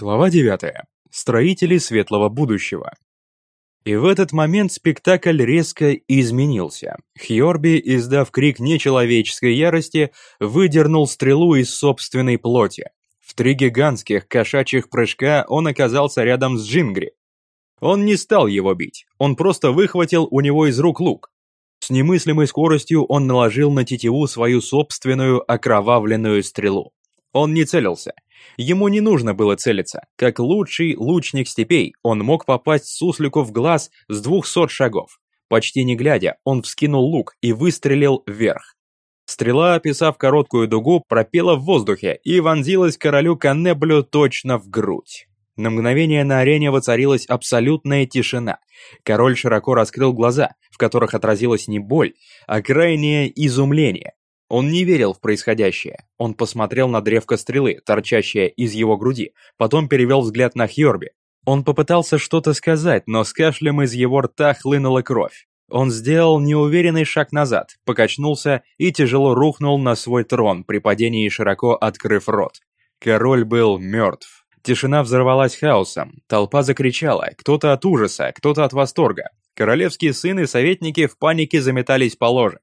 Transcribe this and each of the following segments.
Глава 9. Строители светлого будущего. И в этот момент спектакль резко изменился. Хьорби, издав крик нечеловеческой ярости, выдернул стрелу из собственной плоти. В три гигантских кошачьих прыжка он оказался рядом с Джингри. Он не стал его бить, он просто выхватил у него из рук лук. С немыслимой скоростью он наложил на тетиву свою собственную окровавленную стрелу. Он не целился. Ему не нужно было целиться. Как лучший лучник степей, он мог попасть суслику в глаз с двухсот шагов. Почти не глядя, он вскинул лук и выстрелил вверх. Стрела, описав короткую дугу, пропела в воздухе и вонзилась королю Канеблю точно в грудь. На мгновение на арене воцарилась абсолютная тишина. Король широко раскрыл глаза, в которых отразилась не боль, а крайнее изумление. Он не верил в происходящее. Он посмотрел на древко стрелы, торчащее из его груди, потом перевел взгляд на Хьорби. Он попытался что-то сказать, но с кашлем из его рта хлынула кровь. Он сделал неуверенный шаг назад, покачнулся и тяжело рухнул на свой трон, при падении широко открыв рот. Король был мертв. Тишина взорвалась хаосом, толпа закричала, кто-то от ужаса, кто-то от восторга. Королевские сыны и советники в панике заметались по ложе.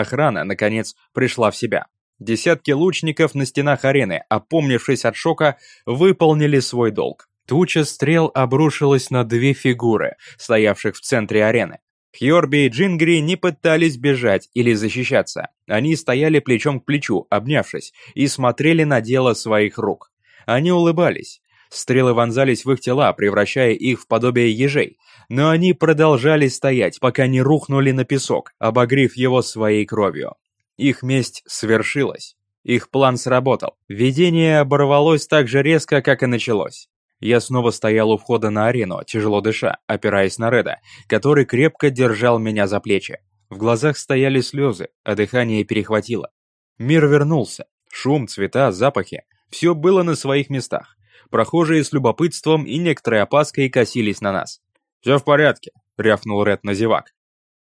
Охрана, наконец, пришла в себя. Десятки лучников на стенах арены, опомнившись от шока, выполнили свой долг. Туча стрел обрушилась на две фигуры, стоявших в центре арены. Хьорби и Джингри не пытались бежать или защищаться. Они стояли плечом к плечу, обнявшись, и смотрели на дело своих рук. Они улыбались. Стрелы вонзались в их тела, превращая их в подобие ежей, но они продолжали стоять, пока не рухнули на песок, обогрев его своей кровью. Их месть свершилась. Их план сработал. Видение оборвалось так же резко, как и началось. Я снова стоял у входа на арену, тяжело дыша, опираясь на Реда, который крепко держал меня за плечи. В глазах стояли слезы, а дыхание перехватило. Мир вернулся. Шум, цвета, запахи. Все было на своих местах. Прохожие с любопытством и некоторой опаской косились на нас. «Все в порядке», — рявкнул Ред на зевак.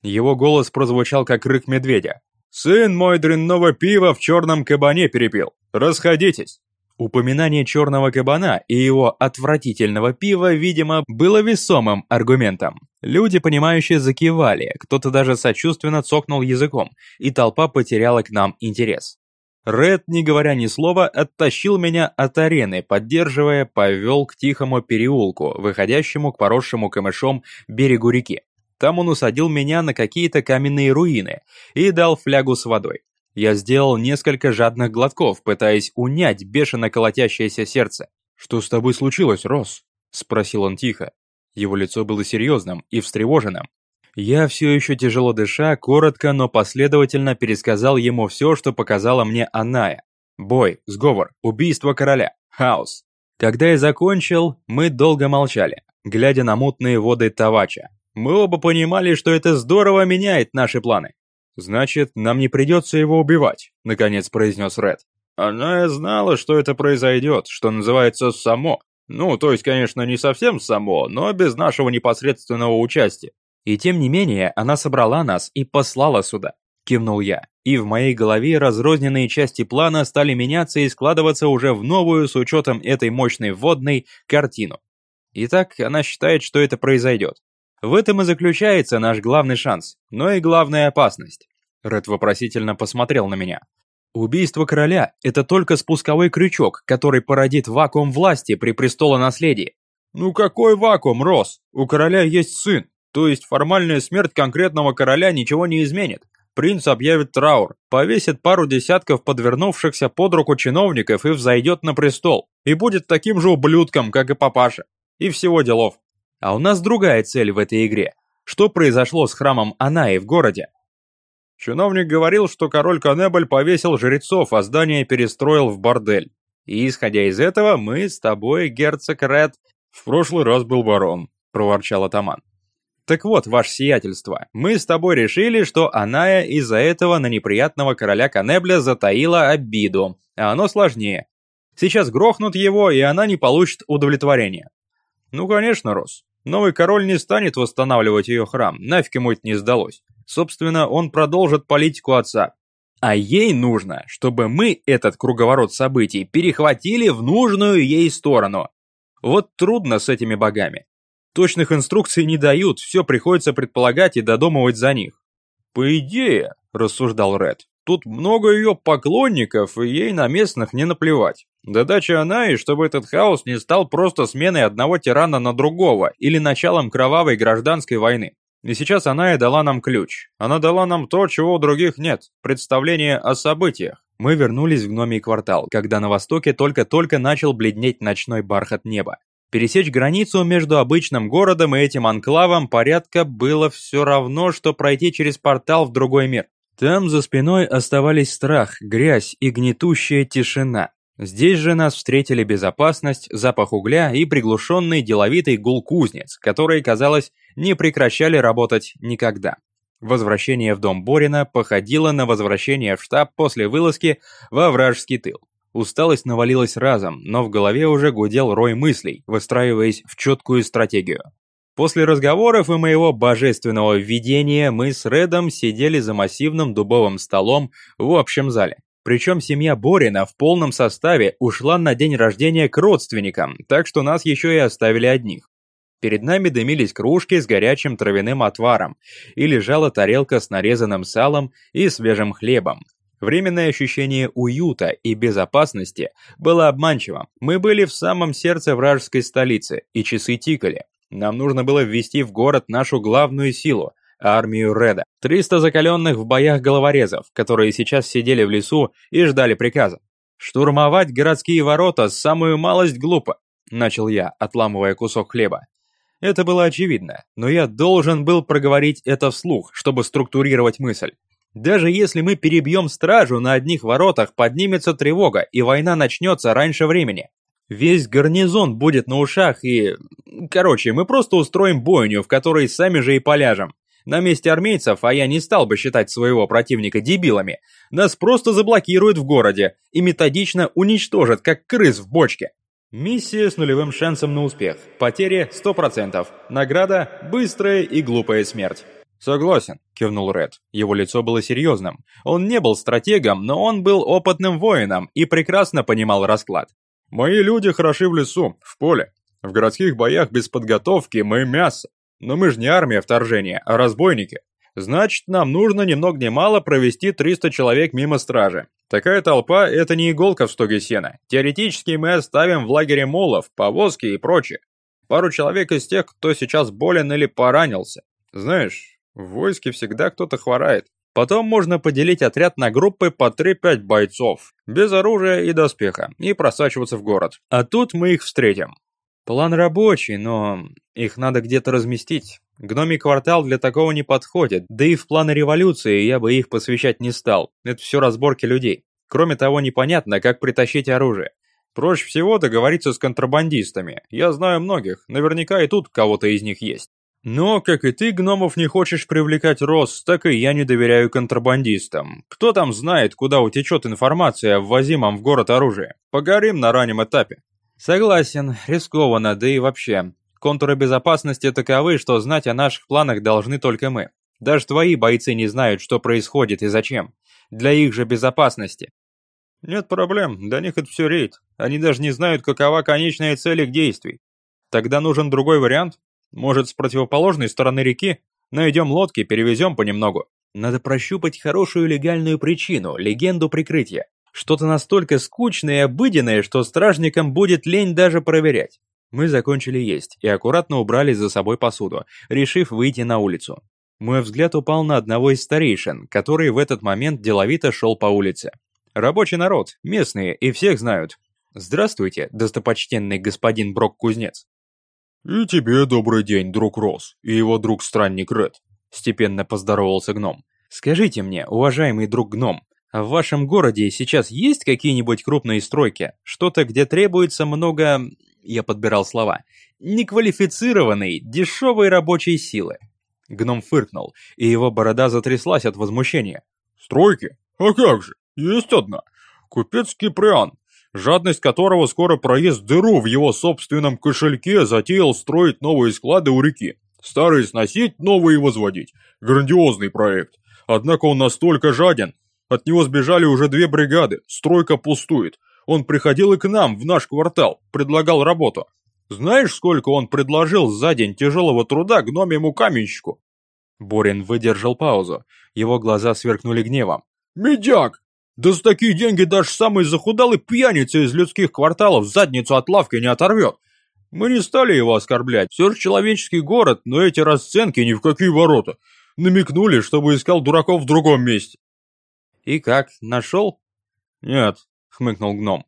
Его голос прозвучал как рык медведя. «Сын мой дрянного пива в черном кабане перепил. Расходитесь!» Упоминание черного кабана и его отвратительного пива, видимо, было весомым аргументом. Люди, понимающие, закивали, кто-то даже сочувственно цокнул языком, и толпа потеряла к нам интерес. Ред, не говоря ни слова, оттащил меня от арены, поддерживая, повел к тихому переулку, выходящему к поросшему камышом берегу реки. Там он усадил меня на какие-то каменные руины и дал флягу с водой. Я сделал несколько жадных глотков, пытаясь унять бешено колотящееся сердце. «Что с тобой случилось, Рос?» – спросил он тихо. Его лицо было серьезным и встревоженным. Я все еще тяжело дыша, коротко, но последовательно пересказал ему все, что показала мне Аная. Бой, сговор, убийство короля, хаос. Когда я закончил, мы долго молчали, глядя на мутные воды Тавача. Мы оба понимали, что это здорово меняет наши планы. «Значит, нам не придется его убивать», — наконец произнес Ред. «Она знала, что это произойдет, что называется само. Ну, то есть, конечно, не совсем само, но без нашего непосредственного участия. И тем не менее, она собрала нас и послала сюда. Кивнул я, и в моей голове разрозненные части плана стали меняться и складываться уже в новую с учетом этой мощной вводной картину. Итак, она считает, что это произойдет. В этом и заключается наш главный шанс, но и главная опасность. Ред вопросительно посмотрел на меня. Убийство короля – это только спусковой крючок, который породит вакуум власти при престолонаследии. Ну какой вакуум, Рос? У короля есть сын. То есть формальная смерть конкретного короля ничего не изменит. Принц объявит траур, повесит пару десятков подвернувшихся под руку чиновников и взойдет на престол. И будет таким же ублюдком, как и папаша. И всего делов. А у нас другая цель в этой игре. Что произошло с храмом Анаи в городе? Чиновник говорил, что король Канебль повесил жрецов, а здание перестроил в бордель. И исходя из этого, мы с тобой, герцог Ред, в прошлый раз был барон, проворчал атаман. Так вот, ваше сиятельство, мы с тобой решили, что Аная из-за этого на неприятного короля Канебля затаила обиду, а оно сложнее. Сейчас грохнут его, и она не получит удовлетворения. Ну, конечно, Рос. Новый король не станет восстанавливать ее храм, нафиг ему это не сдалось. Собственно, он продолжит политику отца. А ей нужно, чтобы мы этот круговорот событий перехватили в нужную ей сторону. Вот трудно с этими богами. Точных инструкций не дают, все приходится предполагать и додумывать за них. По идее, рассуждал Ред, тут много ее поклонников, и ей на местных не наплевать. Задача она и чтобы этот хаос не стал просто сменой одного тирана на другого или началом кровавой гражданской войны. И сейчас она и дала нам ключ. Она дала нам то, чего у других нет – представление о событиях. Мы вернулись в гномий квартал, когда на востоке только-только начал бледнеть ночной бархат неба. Пересечь границу между обычным городом и этим анклавом порядка было все равно, что пройти через портал в другой мир. Там за спиной оставались страх, грязь и гнетущая тишина. Здесь же нас встретили безопасность, запах угля и приглушенный деловитый гул кузнец, которые, казалось, не прекращали работать никогда. Возвращение в дом Борина походило на возвращение в штаб после вылазки во вражеский тыл. Усталость навалилась разом, но в голове уже гудел рой мыслей, выстраиваясь в четкую стратегию. После разговоров и моего божественного видения мы с Редом сидели за массивным дубовым столом в общем зале. Причем семья Борина в полном составе ушла на день рождения к родственникам, так что нас еще и оставили одних. Перед нами дымились кружки с горячим травяным отваром и лежала тарелка с нарезанным салом и свежим хлебом. Временное ощущение уюта и безопасности было обманчивым. Мы были в самом сердце вражеской столицы, и часы тикали. Нам нужно было ввести в город нашу главную силу – армию Реда. 300 закаленных в боях головорезов, которые сейчас сидели в лесу и ждали приказа. «Штурмовать городские ворота – самую малость глупо», – начал я, отламывая кусок хлеба. Это было очевидно, но я должен был проговорить это вслух, чтобы структурировать мысль. Даже если мы перебьем стражу на одних воротах, поднимется тревога, и война начнется раньше времени. Весь гарнизон будет на ушах и... Короче, мы просто устроим бойню, в которой сами же и поляжем. На месте армейцев, а я не стал бы считать своего противника дебилами, нас просто заблокируют в городе и методично уничтожат, как крыс в бочке. Миссия с нулевым шансом на успех. Потери 100%. Награда – быстрая и глупая смерть. «Согласен», – кивнул Ред. Его лицо было серьезным. Он не был стратегом, но он был опытным воином и прекрасно понимал расклад. «Мои люди хороши в лесу, в поле. В городских боях без подготовки мы мясо. Но мы же не армия вторжения, а разбойники. Значит, нам нужно ни много ни мало провести 300 человек мимо стражи. Такая толпа – это не иголка в стоге сена. Теоретически мы оставим в лагере молов, повозки и прочее. Пару человек из тех, кто сейчас болен или поранился. Знаешь, в войске всегда кто-то хворает. Потом можно поделить отряд на группы по 3-5 бойцов, без оружия и доспеха, и просачиваться в город. А тут мы их встретим. План рабочий, но их надо где-то разместить. Гномий квартал для такого не подходит, да и в планы революции я бы их посвящать не стал. Это все разборки людей. Кроме того, непонятно, как притащить оружие. Проще всего договориться с контрабандистами. Я знаю многих, наверняка и тут кого-то из них есть. Но, как и ты, гномов не хочешь привлекать рост, так и я не доверяю контрабандистам. Кто там знает, куда утечет информация о ввозимом в город оружии? Погорим на раннем этапе. Согласен, рискованно, да и вообще. Контуры безопасности таковы, что знать о наших планах должны только мы. Даже твои бойцы не знают, что происходит и зачем. Для их же безопасности. Нет проблем, для них это все рейд. Они даже не знают, какова конечная цель их действий. Тогда нужен другой вариант. Может, с противоположной стороны реки? Найдем лодки, перевезем понемногу. Надо прощупать хорошую легальную причину, легенду прикрытия. Что-то настолько скучное и обыденное, что стражникам будет лень даже проверять. Мы закончили есть и аккуратно убрали за собой посуду, решив выйти на улицу. Мой взгляд упал на одного из старейшин, который в этот момент деловито шел по улице. Рабочий народ, местные и всех знают. Здравствуйте, достопочтенный господин Брок-кузнец. И тебе добрый день, друг Рос, и его друг-странник Ред. Степенно поздоровался гном. Скажите мне, уважаемый друг гном, а в вашем городе сейчас есть какие-нибудь крупные стройки? Что-то, где требуется много я подбирал слова, неквалифицированной, дешевой рабочей силы. Гном фыркнул, и его борода затряслась от возмущения. «Стройки? А как же? Есть одна. Купец Киприан, жадность которого скоро проест дыру в его собственном кошельке, затеял строить новые склады у реки. Старые сносить, новые возводить. Грандиозный проект. Однако он настолько жаден. От него сбежали уже две бригады, стройка пустует. Он приходил и к нам, в наш квартал, предлагал работу. Знаешь, сколько он предложил за день тяжелого труда гномему каменщику?» Борин выдержал паузу. Его глаза сверкнули гневом. «Медяк! Да за такие деньги даже самый захудалый пьяница из людских кварталов задницу от лавки не оторвет. Мы не стали его оскорблять, все же человеческий город, но эти расценки ни в какие ворота. Намекнули, чтобы искал дураков в другом месте. И как, нашел? Нет, хмыкнул гном.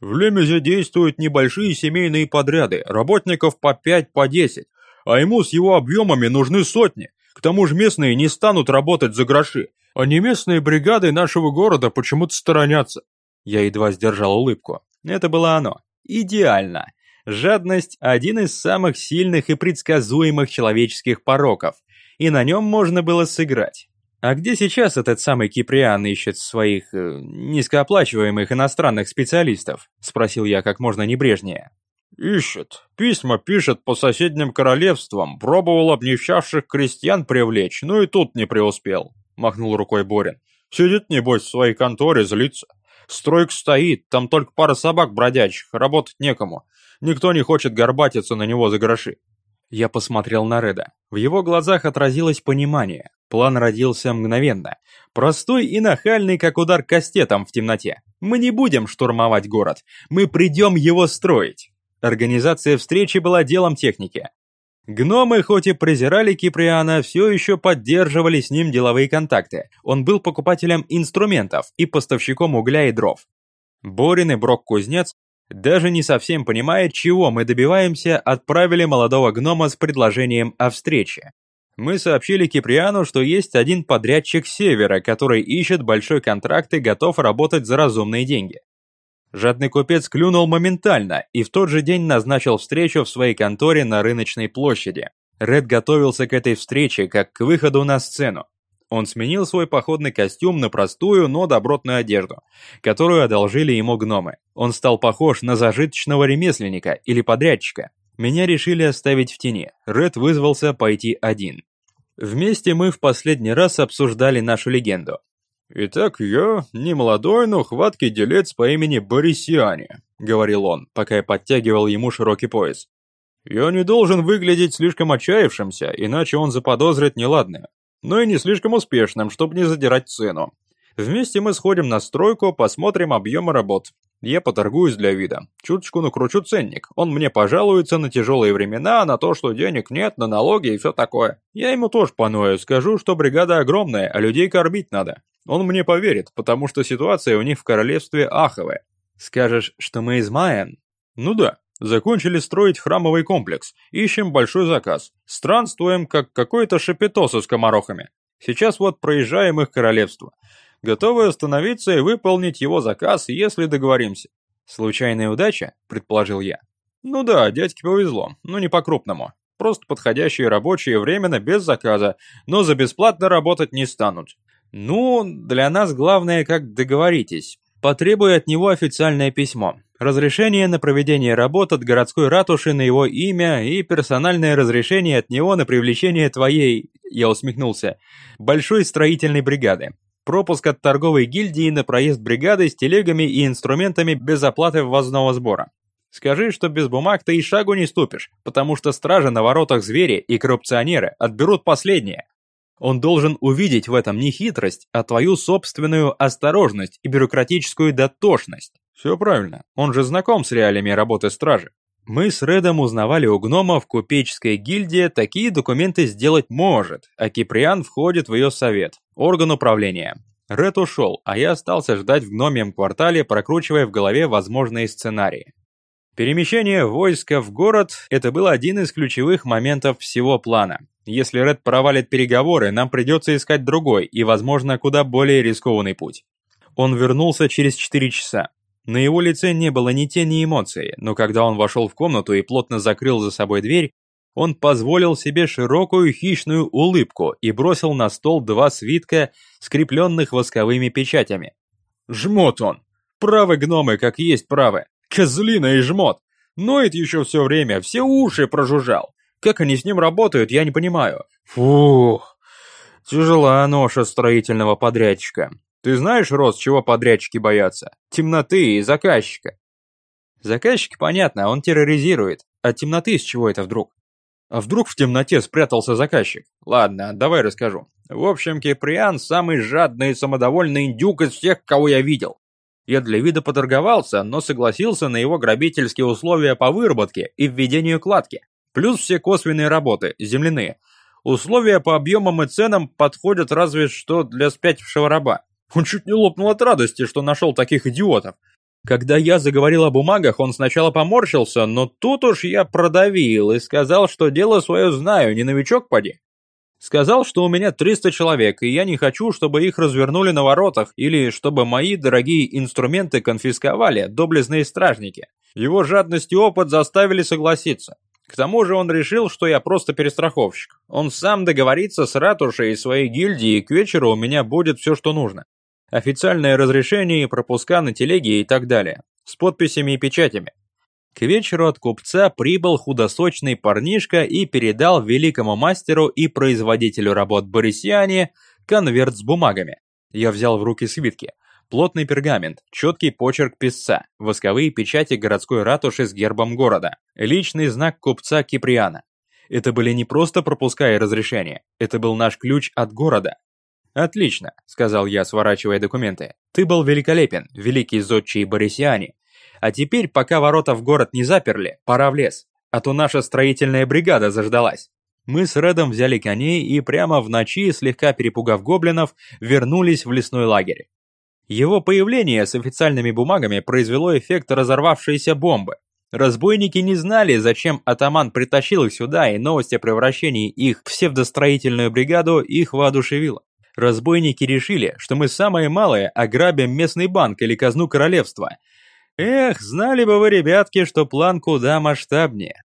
В Лемезе действуют небольшие семейные подряды, работников по пять, по десять, а ему с его объемами нужны сотни. К тому же местные не станут работать за гроши, а не местные бригады нашего города почему-то сторонятся. Я едва сдержал улыбку. Это было оно. Идеально. Жадность – один из самых сильных и предсказуемых человеческих пороков, и на нем можно было сыграть. А где сейчас этот самый Киприан ищет своих э, низкооплачиваемых иностранных специалистов? Спросил я как можно небрежнее. Ищет. Письма пишет по соседним королевствам, пробовал обнищавших крестьян привлечь, но и тут не преуспел. Махнул рукой Борин. Сидит, небось, в своей конторе, злится. Стройка стоит, там только пара собак бродячих, работать некому. Никто не хочет горбатиться на него за гроши. Я посмотрел на Реда. В его глазах отразилось понимание. План родился мгновенно. Простой и нахальный, как удар кастетом в темноте. Мы не будем штурмовать город. Мы придем его строить. Организация встречи была делом техники. Гномы, хоть и презирали Киприана, все еще поддерживали с ним деловые контакты. Он был покупателем инструментов и поставщиком угля и дров. Борин и Брок-кузнец даже не совсем понимая, чего мы добиваемся, отправили молодого гнома с предложением о встрече. Мы сообщили Киприану, что есть один подрядчик севера, который ищет большой контракт и готов работать за разумные деньги. Жадный купец клюнул моментально и в тот же день назначил встречу в своей конторе на рыночной площади. Ред готовился к этой встрече как к выходу на сцену. Он сменил свой походный костюм на простую, но добротную одежду, которую одолжили ему гномы. Он стал похож на зажиточного ремесленника или подрядчика. Меня решили оставить в тени. Ред вызвался пойти один. Вместе мы в последний раз обсуждали нашу легенду. «Итак, я не молодой, но хваткий делец по имени Борисиане», — говорил он, пока я подтягивал ему широкий пояс. «Я не должен выглядеть слишком отчаявшимся, иначе он заподозрит неладное но и не слишком успешным, чтобы не задирать цену. Вместе мы сходим на стройку, посмотрим объемы работ. Я поторгуюсь для вида. Чуточку накручу ценник. Он мне пожалуется на тяжелые времена, на то, что денег нет, на налоги и все такое. Я ему тоже поною, скажу, что бригада огромная, а людей кормить надо. Он мне поверит, потому что ситуация у них в королевстве аховая. Скажешь, что мы из Майен? Ну да. Закончили строить храмовый комплекс, ищем большой заказ. Странствуем, как какой-то шапито с комарохами. Сейчас вот проезжаем их королевство. Готовы остановиться и выполнить его заказ, если договоримся. Случайная удача, предположил я. Ну да, дядьке повезло, но не по-крупному. Просто подходящие рабочие временно без заказа, но за бесплатно работать не станут. Ну, для нас главное, как договоритесь. Потребуй от него официальное письмо разрешение на проведение работ от городской ратуши на его имя и персональное разрешение от него на привлечение твоей, я усмехнулся, большой строительной бригады. Пропуск от торговой гильдии на проезд бригады с телегами и инструментами без оплаты ввозного сбора. Скажи, что без бумаг ты и шагу не ступишь, потому что стражи на воротах звери и коррупционеры отберут последнее. Он должен увидеть в этом не хитрость, а твою собственную осторожность и бюрократическую дотошность. Все правильно, он же знаком с реалиями работы стражи. Мы с Редом узнавали у гнома в купеческой гильдии такие документы сделать может, а Киприан входит в ее совет, орган управления. Ред ушел, а я остался ждать в гномьем квартале, прокручивая в голове возможные сценарии. Перемещение войска в город – это был один из ключевых моментов всего плана. Если Ред провалит переговоры, нам придется искать другой и, возможно, куда более рискованный путь. Он вернулся через 4 часа. На его лице не было ни тени эмоций, но когда он вошел в комнату и плотно закрыл за собой дверь, он позволил себе широкую хищную улыбку и бросил на стол два свитка, скрепленных восковыми печатями. «Жмот он! Правы гномы, как есть правы! Козлина и жмот! Ноет еще все время, все уши прожужжал! Как они с ним работают, я не понимаю!» «Фух! Тяжела ноша строительного подрядчика. Ты знаешь, Рос, чего подрядчики боятся? Темноты и заказчика. Заказчик, понятно, он терроризирует, от темноты с чего это вдруг? А вдруг в темноте спрятался заказчик? Ладно, давай расскажу. В общем, Киприан самый жадный и самодовольный индюк из всех, кого я видел. Я для вида поторговался, но согласился на его грабительские условия по выработке и введению кладки. Плюс все косвенные работы, земляные. Условия по объемам и ценам подходят разве что для спятившего раба. Он чуть не лопнул от радости, что нашел таких идиотов. Когда я заговорил о бумагах, он сначала поморщился, но тут уж я продавил и сказал, что дело свое знаю, не новичок поди. Сказал, что у меня 300 человек, и я не хочу, чтобы их развернули на воротах, или чтобы мои дорогие инструменты конфисковали доблестные стражники. Его жадность и опыт заставили согласиться. К тому же он решил, что я просто перестраховщик. Он сам договорится с ратушей и своей гильдией, и к вечеру у меня будет все, что нужно официальное разрешение и пропуска на телеге и так далее, с подписями и печатями. К вечеру от купца прибыл худосочный парнишка и передал великому мастеру и производителю работ Борисиане конверт с бумагами. Я взял в руки свитки. Плотный пергамент, четкий почерк писца, восковые печати городской ратуши с гербом города, личный знак купца Киприана. Это были не просто пропуска и разрешения, это был наш ключ от города, «Отлично», — сказал я, сворачивая документы. «Ты был великолепен, великий зодчий Борисиане. А теперь, пока ворота в город не заперли, пора в лес, а то наша строительная бригада заждалась». Мы с Редом взяли коней и прямо в ночи, слегка перепугав гоблинов, вернулись в лесной лагерь. Его появление с официальными бумагами произвело эффект разорвавшейся бомбы. Разбойники не знали, зачем атаман притащил их сюда, и новость о превращении их в псевдостроительную бригаду их воодушевила. Разбойники решили, что мы самое малое ограбим местный банк или казну королевства. Эх, знали бы вы, ребятки, что план куда масштабнее.